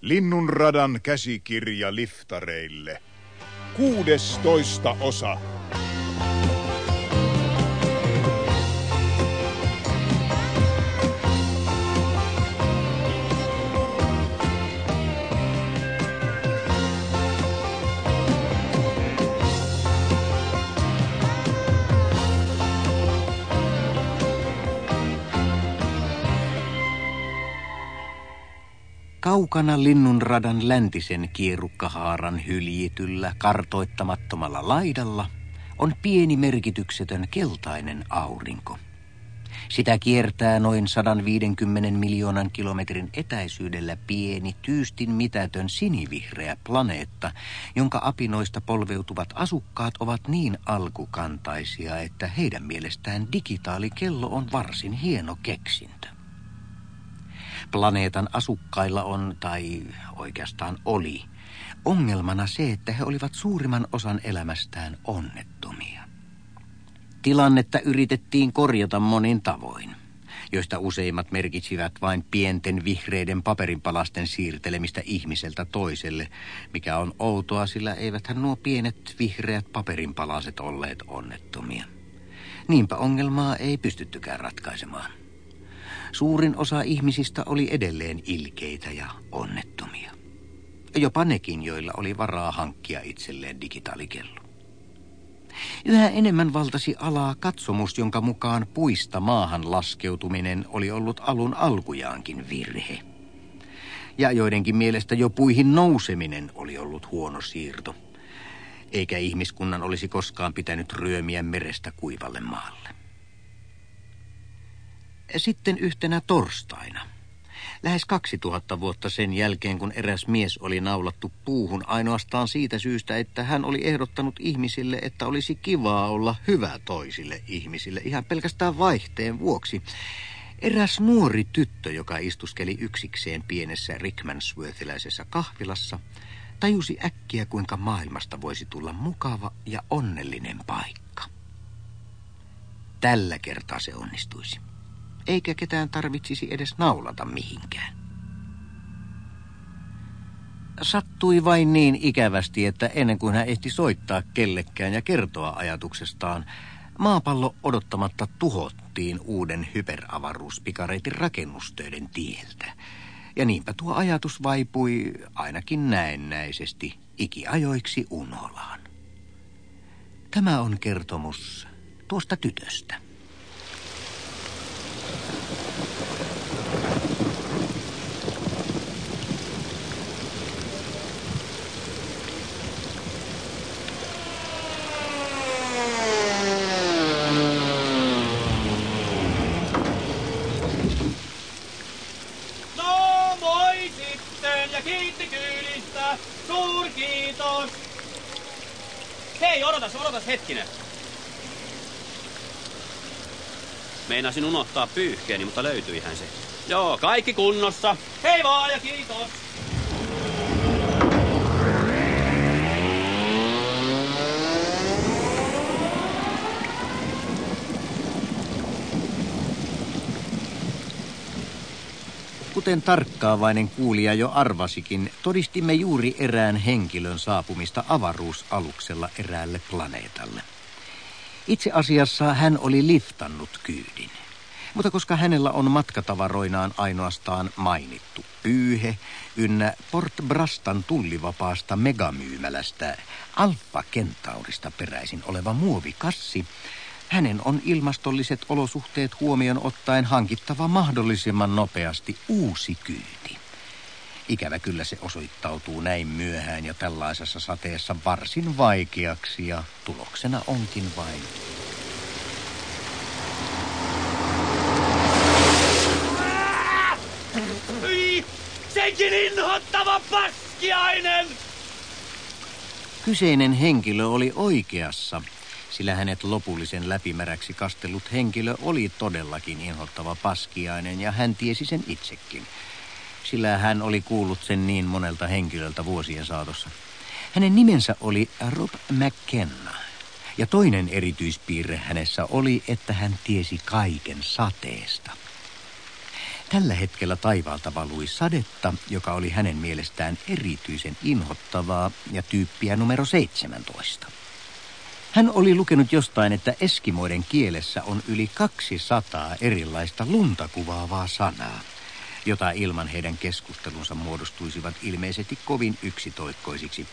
Linnunradan käsikirja liftareille. 16 osa. Kaukana linnunradan läntisen kierukkahaaran hyljityllä kartoittamattomalla laidalla on pieni merkityksetön keltainen aurinko. Sitä kiertää noin 150 miljoonan kilometrin etäisyydellä pieni, tyystin mitätön sinivihreä planeetta, jonka apinoista polveutuvat asukkaat ovat niin alkukantaisia, että heidän mielestään digitaalikello on varsin hieno keksintö. Planeetan asukkailla on, tai oikeastaan oli, ongelmana se, että he olivat suurimman osan elämästään onnettomia. Tilannetta yritettiin korjata monin tavoin, joista useimmat merkitsivät vain pienten vihreiden paperinpalasten siirtelemistä ihmiseltä toiselle, mikä on outoa, sillä eiväthän nuo pienet vihreät paperinpalaset olleet onnettomia. Niinpä ongelmaa ei pystyttykään ratkaisemaan. Suurin osa ihmisistä oli edelleen ilkeitä ja onnettomia. Jopa nekin, joilla oli varaa hankkia itselleen digitaalikello. Yhä enemmän valtasi alaa katsomus, jonka mukaan puista maahan laskeutuminen oli ollut alun alkujaankin virhe. Ja joidenkin mielestä jo puihin nouseminen oli ollut huono siirto. Eikä ihmiskunnan olisi koskaan pitänyt ryömiä merestä kuivalle maalle. Sitten yhtenä torstaina. Lähes 2000 vuotta sen jälkeen, kun eräs mies oli naulattu puuhun ainoastaan siitä syystä, että hän oli ehdottanut ihmisille, että olisi kivaa olla hyvä toisille ihmisille ihan pelkästään vaihteen vuoksi. Eräs nuori tyttö, joka istuskeli yksikseen pienessä Rickmansworthiläisessä kahvilassa, tajusi äkkiä, kuinka maailmasta voisi tulla mukava ja onnellinen paikka. Tällä kertaa se onnistuisi eikä ketään tarvitsisi edes naulata mihinkään. Sattui vain niin ikävästi, että ennen kuin hän ehti soittaa kellekään ja kertoa ajatuksestaan, maapallo odottamatta tuhottiin uuden hyperavaruuspikareitin rakennustöiden tieltä. Ja niinpä tuo ajatus vaipui ainakin näennäisesti ikiajoiksi unholaan. Tämä on kertomus tuosta tytöstä. Hei, odotas, odotas hetkinen. Meinasin unohtaa pyyhkeeni, mutta löytyihän se. Joo, kaikki kunnossa. Hei vaan ja kiitos. Kuten tarkkaavainen kuulija jo arvasikin, todistimme juuri erään henkilön saapumista avaruusaluksella eräälle planeetalle. Itse asiassa hän oli liftannut kyydin. Mutta koska hänellä on matkatavaroinaan ainoastaan mainittu pyyhe ynnä Port Brastan tullivapaasta megamyymälästä Alfa Kentaurista peräisin oleva muovikassi, hänen on ilmastolliset olosuhteet huomioon ottaen hankittava mahdollisimman nopeasti uusi kyyti. Ikävä kyllä se osoittautuu näin myöhään ja tällaisessa sateessa varsin vaikeaksi ja tuloksena onkin vain Senkin inhottava paskiainen! Kyseinen henkilö oli oikeassa sillä hänet lopullisen läpimäräksi kastellut henkilö oli todellakin inhottava paskiainen ja hän tiesi sen itsekin. Sillä hän oli kuullut sen niin monelta henkilöltä vuosien saatossa. Hänen nimensä oli Rob McKenna. Ja toinen erityispiirre hänessä oli, että hän tiesi kaiken sateesta. Tällä hetkellä taivaalta valui sadetta, joka oli hänen mielestään erityisen inhottavaa ja tyyppiä numero 17. Hän oli lukenut jostain, että eskimoiden kielessä on yli 200 erilaista lunta kuvaavaa sanaa, jota ilman heidän keskustelunsa muodostuisivat ilmeisesti kovin yksitoikkoisiksi.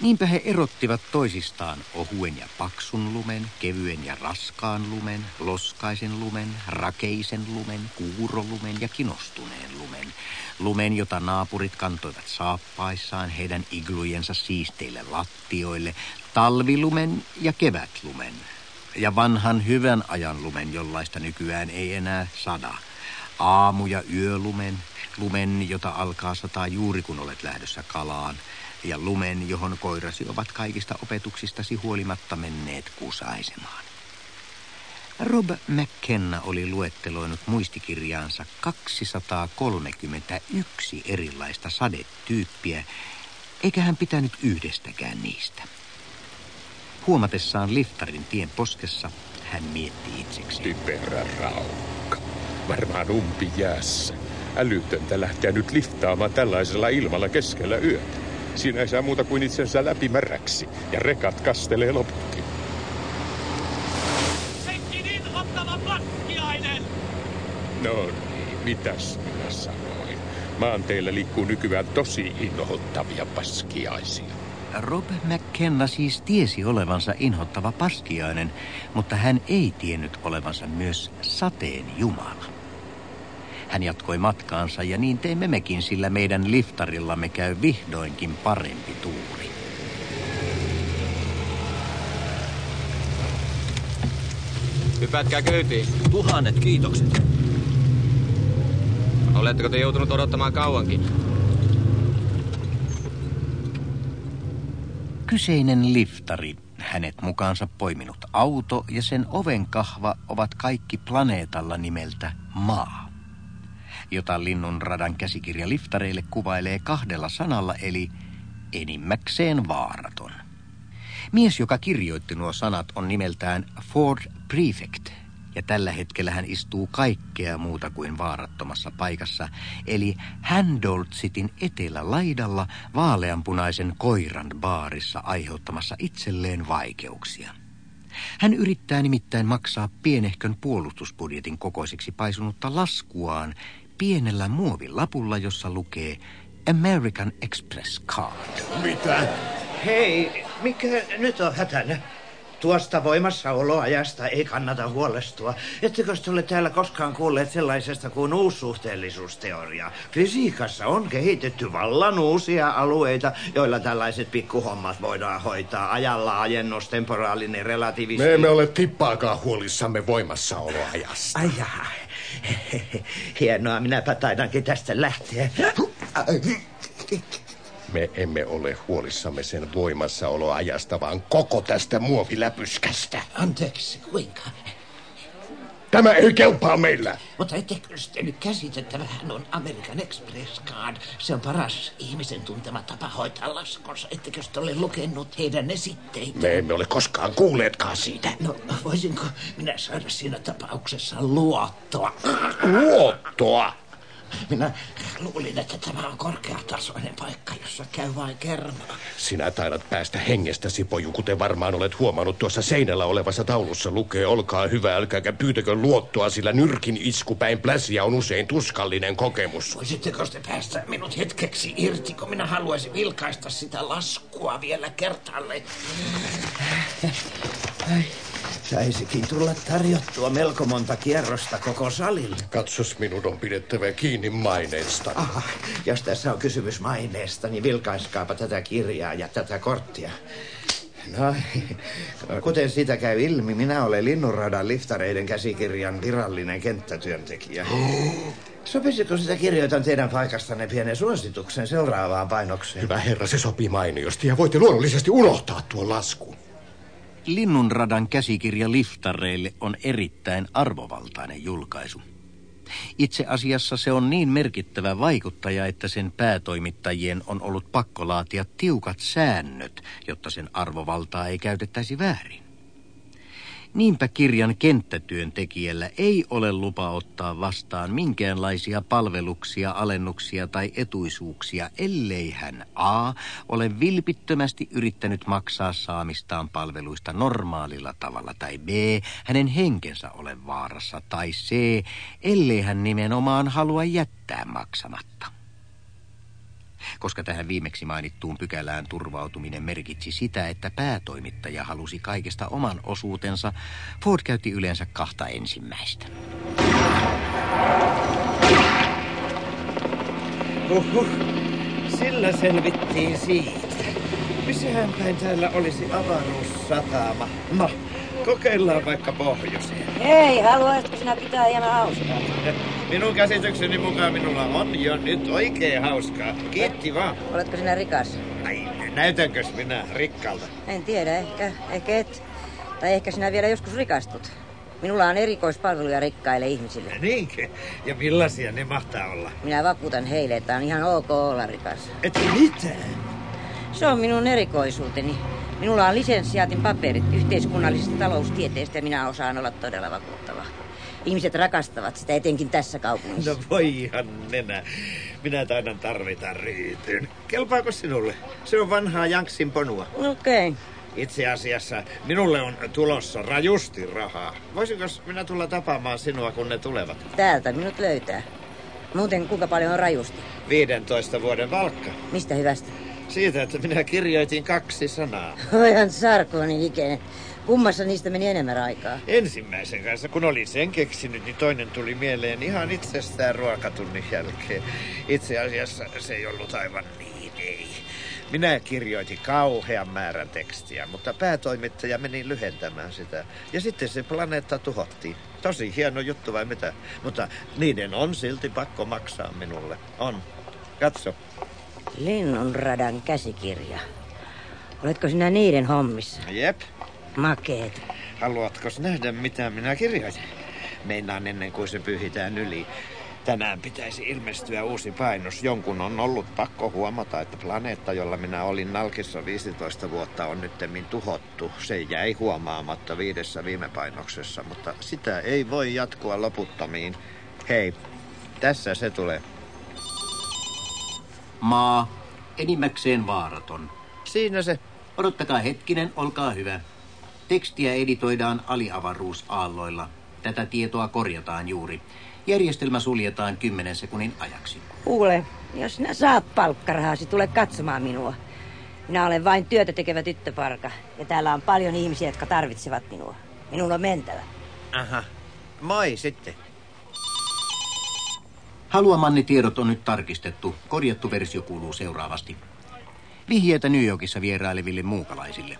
Niinpä he erottivat toisistaan ohuen ja paksun lumen, kevyen ja raskaan lumen, loskaisen lumen, rakeisen lumen, kuurolumen ja kinostuneen lumen. Lumen, jota naapurit kantoivat saappaissaan heidän iglujensa siisteille lattioille, talvilumen ja kevätlumen. Ja vanhan hyvän ajan lumen, jollaista nykyään ei enää sada. Aamu- ja yölumen, lumen, jota alkaa sataa juuri kun olet lähdössä kalaan – ja lumen, johon koirasi ovat kaikista opetuksistasi huolimatta menneet kusaisemaan. Rob McKenna oli luetteloinut muistikirjaansa 231 erilaista sadetyyppiä, eikä hän pitänyt yhdestäkään niistä. Huomatessaan liftarin tien poskessa, hän mietti itseksi. Typerä raukka. Varmaan umpi jäässä. Älytöntä lähteä nyt liftaamaan tällaisella ilmalla keskellä yötä. Siinä ei saa muuta kuin itsensä läpimäräksi ja rekat kastelee loputkin. Senkin inhottava paskiainen! No niin, mitäs minä sanoin? Maanteilla liikkuu nykyään tosi inhottavia paskiaisia. Rob McKenna siis tiesi olevansa inhottava paskiainen, mutta hän ei tiennyt olevansa myös sateen jumala. Hän jatkoi matkaansa ja niin teimme mekin, sillä meidän liftarillamme käy vihdoinkin parempi tuuri. Hypätkää kyytiin. Tuhannet kiitokset. Oletteko te joutunut odottamaan kauankin? Kyseinen liftari, hänet mukaansa poiminut auto ja sen ovenkahva ovat kaikki planeetalla nimeltä Maa jota Linnun radan käsikirja liftareille kuvailee kahdella sanalla, eli enimmäkseen vaaraton. Mies, joka kirjoitti nuo sanat, on nimeltään Ford Prefect, ja tällä hetkellä hän istuu kaikkea muuta kuin vaarattomassa paikassa, eli Handoltsitin etelälaidalla vaaleanpunaisen koiran baarissa aiheuttamassa itselleen vaikeuksia. Hän yrittää nimittäin maksaa pienehkön puolustusbudjetin kokoiseksi paisunutta laskuaan, pienellä muovilapulla, jossa lukee American Express Card. Mitä? Hei, mikä nyt on hätänä? Tuosta voimassaoloajasta ei kannata huolestua. Ettekö te ole täällä koskaan kuulleet sellaisesta kuin uussuhteellisuusteoria? Fysiikassa on kehitetty vallan uusia alueita, joilla tällaiset pikkuhommat voidaan hoitaa. Ajalla ajennus, temporaalinen relativismi. Me emme ole tippaakaan huolissamme voimassaoloajasta. Ai jaha. Hienoa, minäpä taidankin tästä lähteä. Me emme ole huolissamme sen voimassaoloajasta, vaan koko tästä muoviläpyskästä. Anteeksi, kuinka? Tämä ei kelpaa meillä. Mutta ettekö te nyt käsitä, että vähän on American Express Card. Se on paras ihmisen tuntema tapa hoitaa laskonsa. Ettekö te ole lukenut heidän esitteitä? Me emme ole koskaan kuulleetkaan siitä. No, voisinko minä saada siinä tapauksessa luottoa? Luottoa? Minä luulin, että tämä on korkeatasoinen paikka, jossa käy vain kermaa. Sinä taidat päästä hengestäsi, poju, kuten varmaan olet huomannut tuossa seinällä olevassa taulussa lukee. Olkaa hyvä, älkääkä pyytäkö luottoa, sillä nyrkin iskupäin pläsiä on usein tuskallinen kokemus. Voisitteko te päästä minut hetkeksi irti, kun minä haluaisin vilkaista sitä laskua vielä kertaalle? Ai, saisikin tulla tarjottua melko monta kierrosta koko salille. Katsos, minun on pidettävä kiinni maineesta. Aha, jos tässä on kysymys maineesta, niin vilkaiskaapa tätä kirjaa ja tätä korttia. No, kuten siitä käy ilmi, minä olen Linnunradan liftareiden käsikirjan virallinen kenttätyöntekijä. Sopisiko sitä kirjoitan teidän paikastanne pienen suosituksen seuraavaan painokseen? Hyvä herra, se sopii mainiosti ja voitte luonnollisesti unohtaa tuon laskun. Linnunradan käsikirja liftareille on erittäin arvovaltainen julkaisu. Itse asiassa se on niin merkittävä vaikuttaja, että sen päätoimittajien on ollut pakko laatia tiukat säännöt, jotta sen arvovaltaa ei käytettäisi väärin. Niinpä kirjan kenttätyöntekijällä ei ole lupa ottaa vastaan minkäänlaisia palveluksia, alennuksia tai etuisuuksia, ellei hän A. ole vilpittömästi yrittänyt maksaa saamistaan palveluista normaalilla tavalla, tai B. hänen henkensä ole vaarassa, tai C. ellei hän nimenomaan halua jättää maksamatta koska tähän viimeksi mainittuun pykälään turvautuminen merkitsi sitä, että päätoimittaja halusi kaikesta oman osuutensa. Ford käytti yleensä kahta ensimmäistä. Huhhuh, sillä selvittiin siitä. Missähän päin täällä olisi avaruussatama? No, kokeillaan vaikka pohjoiseen. Hei, haluaisitko sinä pitää hieman hauskaa? Minun käsitykseni mukaan minulla on jo nyt oikein hauskaa. Kiitti vaan. Oletko sinä rikas? Ai, näytänkös minä rikkalta? En tiedä, ehkä, ehkä et. Tai ehkä sinä vielä joskus rikastut. Minulla on erikoispalveluja rikkaille ihmisille. Niinkö? Ja millaisia ne mahtaa olla? Minä vakuutan heille, että on ihan ok olla rikas. Et mitään. Se on minun erikoisuuteni. Minulla on lisenssiaatin paperit yhteiskunnallisesta taloustieteestä ja minä osaan olla todella vakuuttava. Ihmiset rakastavat sitä etenkin tässä kaupungissa. No voi ihan nenä. Minä taidan tarvita ryytyn. Kelpaako sinulle? Se on vanhaa Janksin ponua. Okei. Okay. Itse asiassa minulle on tulossa rajusti rahaa. Voisinko minä tulla tapaamaan sinua, kun ne tulevat? Täältä minut löytää. Muuten kuinka paljon on rajusti? 15 vuoden valkka. Mistä hyvästä? Siitä, että minä kirjoitin kaksi sanaa. Ojan sarkooni ikäinen. Kummassa niistä meni enemmän aikaa? Ensimmäisen kanssa, kun olin sen keksinyt, niin toinen tuli mieleen ihan itsestään ruokatunnin jälkeen. Itse asiassa se ei ollut aivan niin, ei. Minä kirjoitin kauhean määrän tekstiä, mutta päätoimittaja meni lyhentämään sitä. Ja sitten se planeetta tuhottiin. Tosi hieno juttu vai mitä? Mutta niiden on silti pakko maksaa minulle. On. Katso. Linnunradan käsikirja. Oletko sinä niiden hommissa? Jep. Makeet. Haluatko nähdä, mitä minä kirjoitin? Meinaan ennen kuin se pyhitään yli. Tänään pitäisi ilmestyä uusi painos. Jonkun on ollut pakko huomata, että planeetta, jolla minä olin nalkissa 15 vuotta, on nyttemmin tuhottu. Se jäi huomaamatta viidessä viime painoksessa, mutta sitä ei voi jatkua loputtomiin. Hei, tässä se tulee. Maa, enimmäkseen vaaraton. Siinä se. Odottakaa hetkinen, olkaa hyvä. Tekstiä editoidaan aliavaruusaalloilla. Tätä tietoa korjataan juuri. Järjestelmä suljetaan 10 sekunnin ajaksi. Kuule, jos sinä saat palkkarahasi, tule katsomaan minua. Minä olen vain työtä tekevä tyttöparka. Ja täällä on paljon ihmisiä, jotka tarvitsevat minua. Minun on mentävä. Aha. Moi sitten. Haluamanne tiedot on nyt tarkistettu. Korjattu versio kuuluu seuraavasti. Vihjeitä New Yorkissa vieraileville muukalaisille.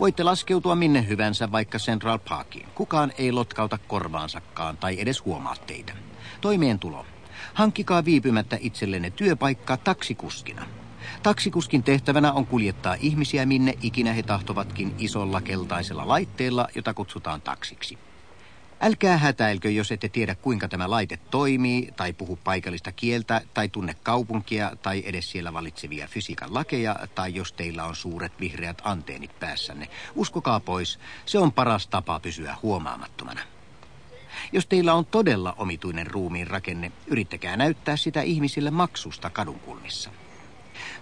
Voitte laskeutua minne hyvänsä, vaikka Central Parkiin. Kukaan ei lotkauta korvaansakaan tai edes huomaa teitä. Toimeentulo. Hankkikaa viipymättä itsellenne työpaikka taksikuskina. Taksikuskin tehtävänä on kuljettaa ihmisiä minne ikinä he tahtovatkin isolla keltaisella laitteella, jota kutsutaan taksiksi. Älkää hätäilkö, jos ette tiedä kuinka tämä laite toimii, tai puhu paikallista kieltä, tai tunne kaupunkia, tai edes siellä valitsevia fysiikan lakeja, tai jos teillä on suuret vihreät anteenit päässänne. Uskokaa pois, se on paras tapa pysyä huomaamattomana. Jos teillä on todella omituinen ruumiin rakenne, yrittäkää näyttää sitä ihmisille maksusta kadunkulmissa.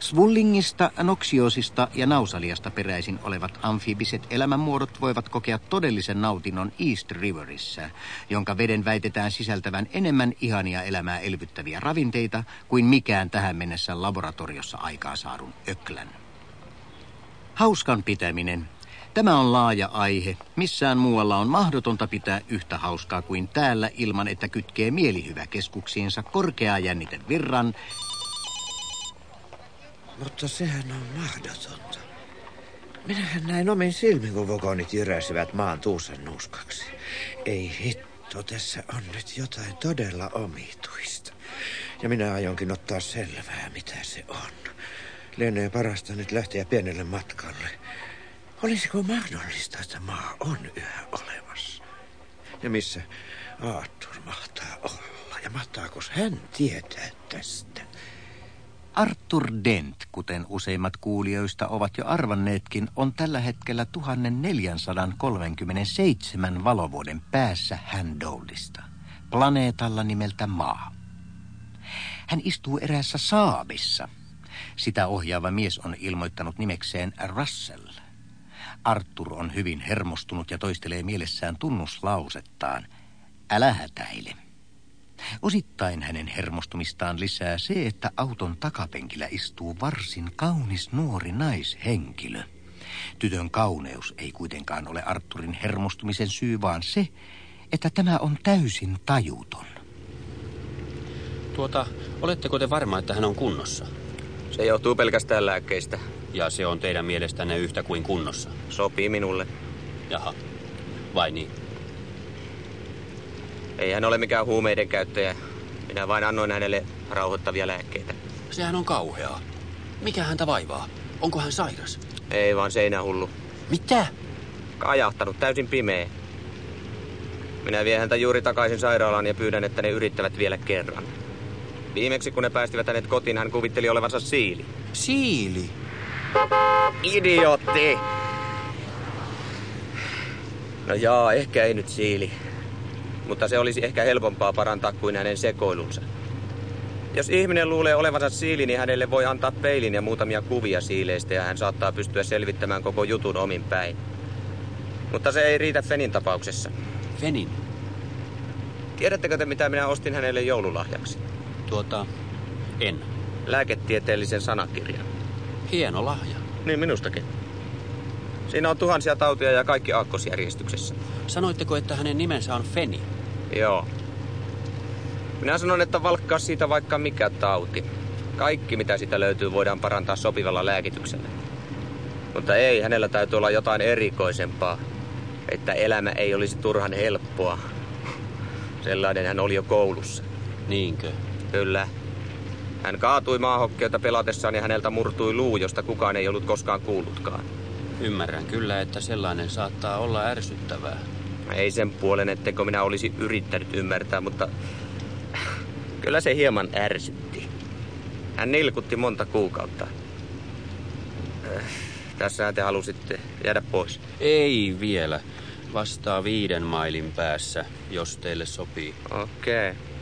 Svullingista, noksiosista ja nausaliasta peräisin olevat amfibiset elämänmuodot voivat kokea todellisen nautinnon East Riverissä, jonka veden väitetään sisältävän enemmän ihania elämää elvyttäviä ravinteita kuin mikään tähän mennessä laboratoriossa aikaansaadun öklän. Hauskan pitäminen. Tämä on laaja aihe. Missään muualla on mahdotonta pitää yhtä hauskaa kuin täällä ilman, että kytkee mielihyväkeskuksiinsa korkeaa jännitevirran mutta sehän on mahdotonta. Minähän näin omin silmin, kun vokonit jyräsivät maan tuusen nuuskaksi. Ei hitto, tässä on nyt jotain todella omituista. Ja minä aionkin ottaa selvää, mitä se on. Lienee parasta nyt lähteä pienelle matkalle. Olisiko mahdollista, että maa on yhä olemassa? Ja missä Arthur mahtaa olla? Ja mahtaako hän tietää tästä? Arthur Dent, kuten useimmat kuulijoista ovat jo arvanneetkin, on tällä hetkellä 1437 valovuoden päässä Handoldista, planeetalla nimeltä Maa. Hän istuu eräässä saabissa. Sitä ohjaava mies on ilmoittanut nimekseen Russell. Arthur on hyvin hermostunut ja toistelee mielessään tunnuslausettaan. Älä hätäile. Osittain hänen hermostumistaan lisää se, että auton takapenkillä istuu varsin kaunis nuori naishenkilö. Tytön kauneus ei kuitenkaan ole Arturin hermostumisen syy, vaan se, että tämä on täysin tajuton. Tuota, oletteko te varma, että hän on kunnossa? Se johtuu pelkästään lääkkeistä. Ja se on teidän mielestänne yhtä kuin kunnossa? Sopii minulle. Jaha, vai niin? Ei hän ole mikään huumeiden käyttäjä. Minä vain annoin hänelle rauhoittavia lääkkeitä. Sehän on kauheaa. Mikä häntä vaivaa? Onko hän sairas? Ei vaan seinähullu. Mitä? Kajahtanut, täysin pimeä. Minä vien häntä juuri takaisin sairaalaan ja pyydän, että ne yrittävät vielä kerran. Viimeksi kun ne päästivät hänet kotiin, hän kuvitteli olevansa siili. Siili? Idiotti! No jaa, ehkä ei nyt siili. Mutta se olisi ehkä helpompaa parantaa kuin hänen sekoilunsa. Jos ihminen luulee olevansa siili, niin hänelle voi antaa peilin ja muutamia kuvia siileistä ja hän saattaa pystyä selvittämään koko jutun omin päin. Mutta se ei riitä Fenin tapauksessa. Fenin? Tiedättekö te, mitä minä ostin hänelle joululahjaksi? Tuota, en. Lääketieteellisen sanakirjan. Hieno lahja. Niin minustakin. Siinä on tuhansia tautia ja kaikki aakkosjärjestyksessä. Sanoitteko, että hänen nimensä on Feni? Joo. Minä sanon, että valkkaa siitä vaikka mikä tauti. Kaikki, mitä siitä löytyy, voidaan parantaa sopivalla lääkityksellä. Mutta ei, hänellä täytyy olla jotain erikoisempaa. Että elämä ei olisi turhan helppoa. Sellainen hän oli jo koulussa. Niinkö? Kyllä. Hän kaatui maahokkeita pelatessaan ja häneltä murtui luu, josta kukaan ei ollut koskaan kuullutkaan. Ymmärrän kyllä, että sellainen saattaa olla ärsyttävää. Ei sen puolen, etteikö minä olisi yrittänyt ymmärtää, mutta kyllä se hieman ärsytti. Hän nilkutti monta kuukautta. Äh, Tässähän te halusitte jäädä pois. Ei vielä. Vastaa viiden mailin päässä, jos teille sopii. Okei. Okay.